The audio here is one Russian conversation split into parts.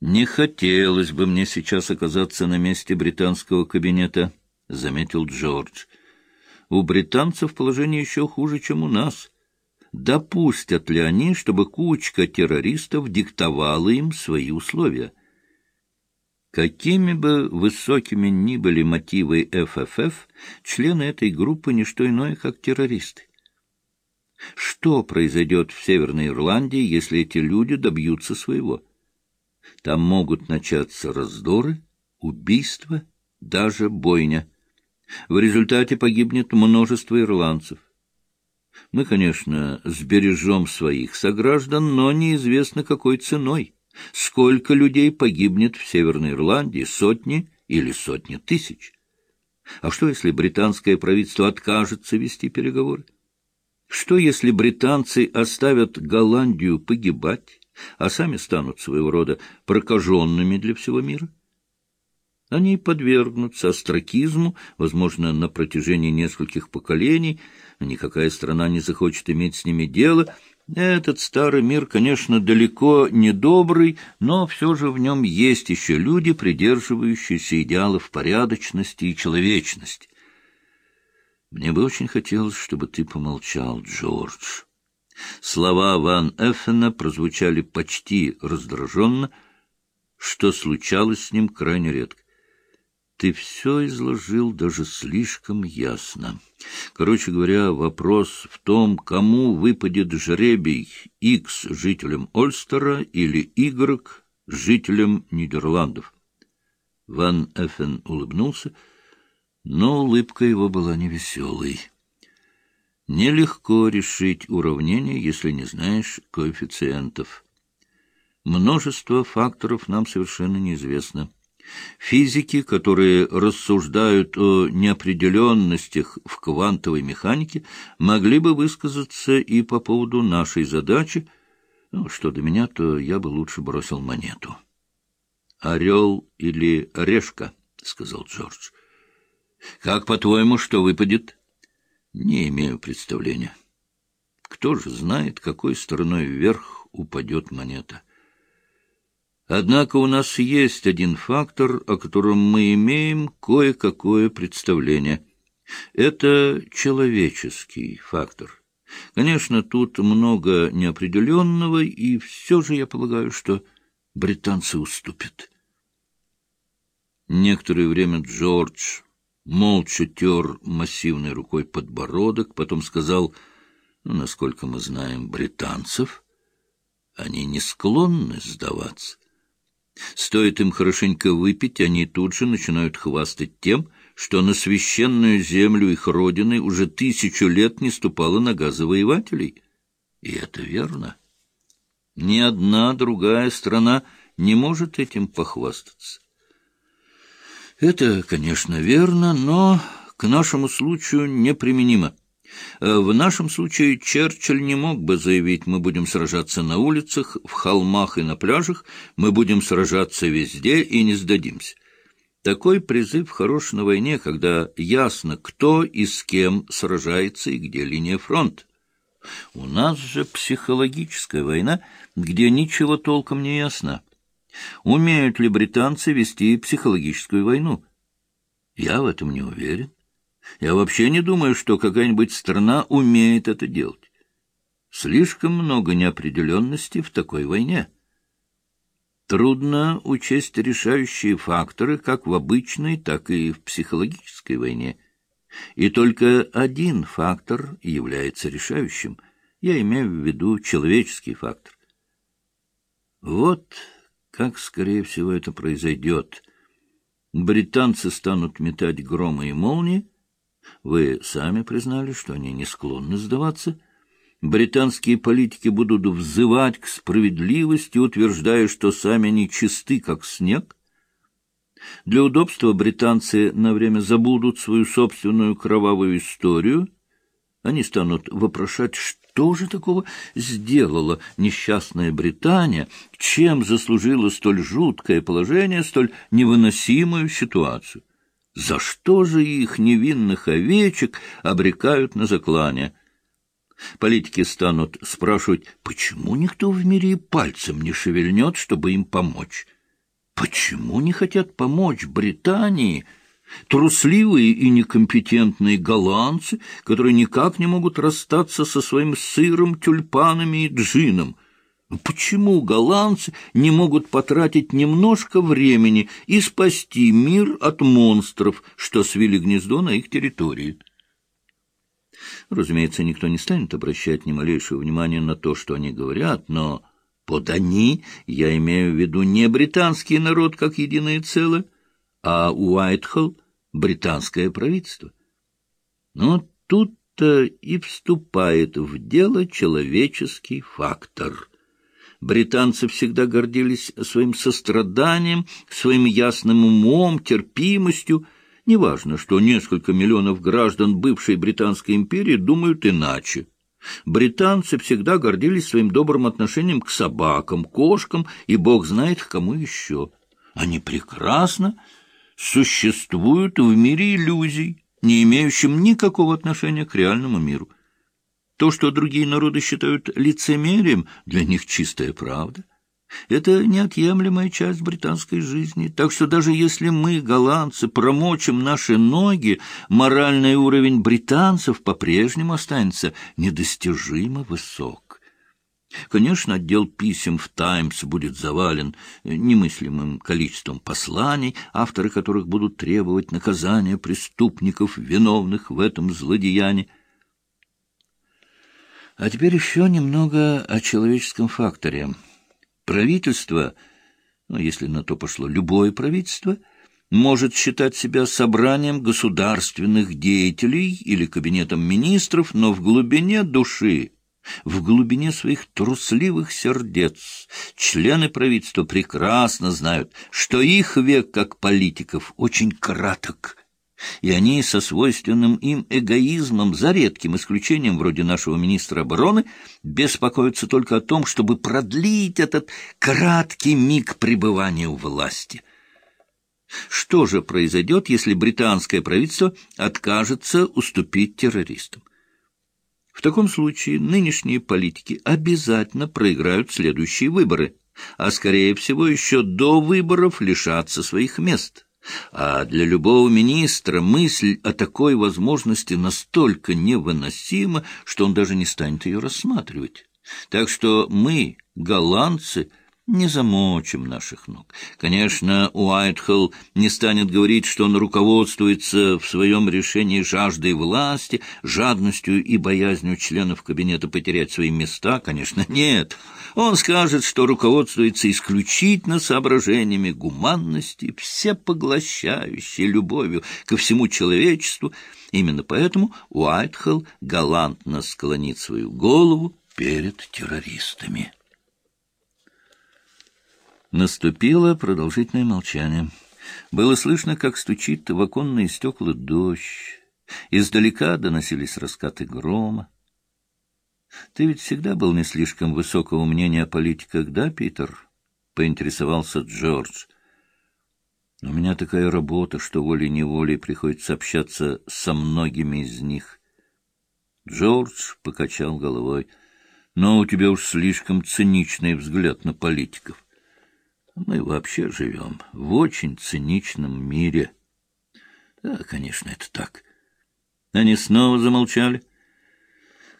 «Не хотелось бы мне сейчас оказаться на месте британского кабинета», — заметил Джордж. «У британцев положение еще хуже, чем у нас. Допустят ли они, чтобы кучка террористов диктовала им свои условия?» Какими бы высокими ни были мотивы ФФФ, члены этой группы — не что иное, как террористы. Что произойдет в Северной Ирландии, если эти люди добьются своего? Там могут начаться раздоры, убийства, даже бойня. В результате погибнет множество ирландцев. Мы, конечно, сбережем своих сограждан, но неизвестно какой ценой. Сколько людей погибнет в Северной Ирландии? Сотни или сотни тысяч? А что, если британское правительство откажется вести переговоры? Что, если британцы оставят Голландию погибать, а сами станут своего рода прокаженными для всего мира? Они подвергнутся остракизму, возможно, на протяжении нескольких поколений. Никакая страна не захочет иметь с ними дело. Этот старый мир, конечно, далеко не добрый, но все же в нем есть еще люди, придерживающиеся идеалов порядочности и человечности. Мне бы очень хотелось, чтобы ты помолчал, Джордж. Слова Ван Эффена прозвучали почти раздраженно, что случалось с ним крайне редко. Ты все изложил даже слишком ясно. Короче говоря, вопрос в том, кому выпадет жребий X жителям Ольстера или Y жителям Нидерландов. Ван Эффен улыбнулся, — но улыбка его была невеселой. Нелегко решить уравнение, если не знаешь коэффициентов. Множество факторов нам совершенно неизвестно. Физики, которые рассуждают о неопределенностях в квантовой механике, могли бы высказаться и по поводу нашей задачи. Ну, что до меня, то я бы лучше бросил монету. «Орел или решка?» — сказал Джордж. Как, по-твоему, что выпадет? Не имею представления. Кто же знает, какой стороной вверх упадет монета? Однако у нас есть один фактор, о котором мы имеем кое-какое представление. Это человеческий фактор. Конечно, тут много неопределенного, и все же я полагаю, что британцы уступят. Некоторое время Джордж молча тер массивной рукой подбородок, потом сказал, ну, насколько мы знаем британцев, они не склонны сдаваться. Стоит им хорошенько выпить, они тут же начинают хвастать тем, что на священную землю их родины уже тысячу лет не ступала нога завоевателей. И это верно. Ни одна другая страна не может этим похвастаться. Это, конечно, верно, но к нашему случаю неприменимо. Э, в нашем случае Черчилль не мог бы заявить, мы будем сражаться на улицах, в холмах и на пляжах, мы будем сражаться везде и не сдадимся. Такой призыв хорош на войне, когда ясно, кто и с кем сражается и где линия фронта. У нас же психологическая война, где ничего толком не ясно. Умеют ли британцы вести психологическую войну? Я в этом не уверен. Я вообще не думаю, что какая-нибудь страна умеет это делать. Слишком много неопределенности в такой войне. Трудно учесть решающие факторы как в обычной, так и в психологической войне. И только один фактор является решающим. Я имею в виду человеческий фактор. Вот как, скорее всего, это произойдет? Британцы станут метать громы и молнии. Вы сами признали, что они не склонны сдаваться. Британские политики будут взывать к справедливости, утверждая, что сами они чисты, как снег. Для удобства британцы на время забудут свою собственную кровавую историю. Они станут вопрошать, что что же такого сделала несчастная Британия, чем заслужила столь жуткое положение, столь невыносимую ситуацию? За что же их невинных овечек обрекают на заклание? Политики станут спрашивать, почему никто в мире пальцем не шевельнет, чтобы им помочь? Почему не хотят помочь Британии трусливые и некомпетентные голландцы, которые никак не могут расстаться со своим сыром, тюльпанами и джином? Почему голландцы не могут потратить немножко времени и спасти мир от монстров, что свели гнездо на их территории? Разумеется, никто не станет обращать ни малейшего внимания на то, что они говорят, но под «они» я имею в виду не британский народ как единое целое, а Уайтхолл — британское правительство. Но тут-то и вступает в дело человеческий фактор. Британцы всегда гордились своим состраданием, своим ясным умом, терпимостью, Неважно, что несколько миллионов граждан бывшей Британской империи думают иначе. Британцы всегда гордились своим добрым отношением к собакам, кошкам и бог знает к кому еще. Они прекрасно существуют в мире иллюзий, не имеющим никакого отношения к реальному миру. То, что другие народы считают лицемерием, для них чистая правда. Это неотъемлемая часть британской жизни. Так что даже если мы, голландцы, промочим наши ноги, моральный уровень британцев по-прежнему останется недостижимо высок. Конечно, отдел писем в «Таймс» будет завален немыслимым количеством посланий, авторы которых будут требовать наказания преступников, виновных в этом злодеянии. А теперь еще немного о человеческом факторе. Правительство, ну, если на то пошло любое правительство, может считать себя собранием государственных деятелей или кабинетом министров, но в глубине души, в глубине своих трусливых сердец, члены правительства прекрасно знают, что их век как политиков очень краток, и они со свойственным им эгоизмом, за редким исключением вроде нашего министра обороны, беспокоятся только о том, чтобы продлить этот краткий миг пребывания у власти. Что же произойдет, если британское правительство откажется уступить террористам? В таком случае нынешние политики обязательно проиграют следующие выборы, а, скорее всего, еще до выборов лишатся своих мест. А для любого министра мысль о такой возможности настолько невыносима, что он даже не станет ее рассматривать. Так что мы, голландцы, не замочим наших ног. Конечно, Уайтхолл не станет говорить, что он руководствуется в своем решении жаждой власти, жадностью и боязнью членов кабинета потерять свои места. Конечно, нет. Он скажет, что руководствуется исключительно соображениями гуманности, всепоглощающей любовью ко всему человечеству. Именно поэтому Уайтхолл галантно склонит свою голову перед террористами. Наступило продолжительное молчание. Было слышно, как стучит в оконные стекла дождь. Издалека доносились раскаты грома. — Ты ведь всегда был не слишком высокого мнения о политиках, да, Питер? — поинтересовался Джордж. — У меня такая работа, что волей-неволей приходится общаться со многими из них. Джордж покачал головой. — Но у тебя уж слишком циничный взгляд на политиков. — мы вообще живем в очень циничном мире. Да, конечно, это так. Они снова замолчали.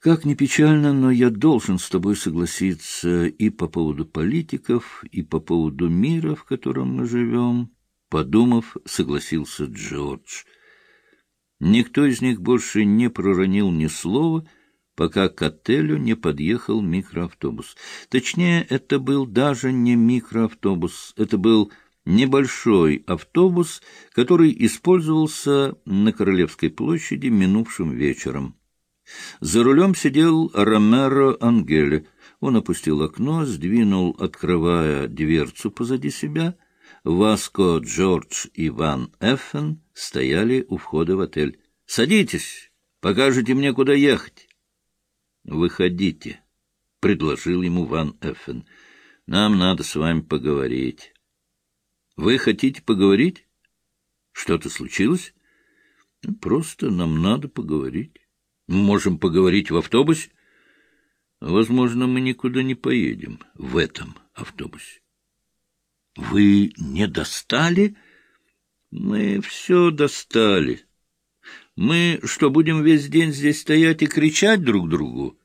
Как ни печально, но я должен с тобой согласиться и по поводу политиков, и по поводу мира, в котором мы живем. Подумав, согласился Джордж. Никто из них больше не проронил ни слова, — пока к отелю не подъехал микроавтобус. Точнее, это был даже не микроавтобус, это был небольшой автобус, который использовался на Королевской площади минувшим вечером. За рулем сидел Ромеро Ангеле. Он опустил окно, сдвинул, открывая дверцу позади себя. Васко, Джордж и Ван Эффен стояли у входа в отель. — Садитесь, покажете мне, куда ехать. «Выходите», — предложил ему Ван Эффен. «Нам надо с вами поговорить». «Вы хотите поговорить? Что-то случилось?» «Просто нам надо поговорить. Можем поговорить в автобусе?» «Возможно, мы никуда не поедем в этом автобусе». — Вы не достали? — Мы все достали. Мы что, будем весь день здесь стоять и кричать друг другу?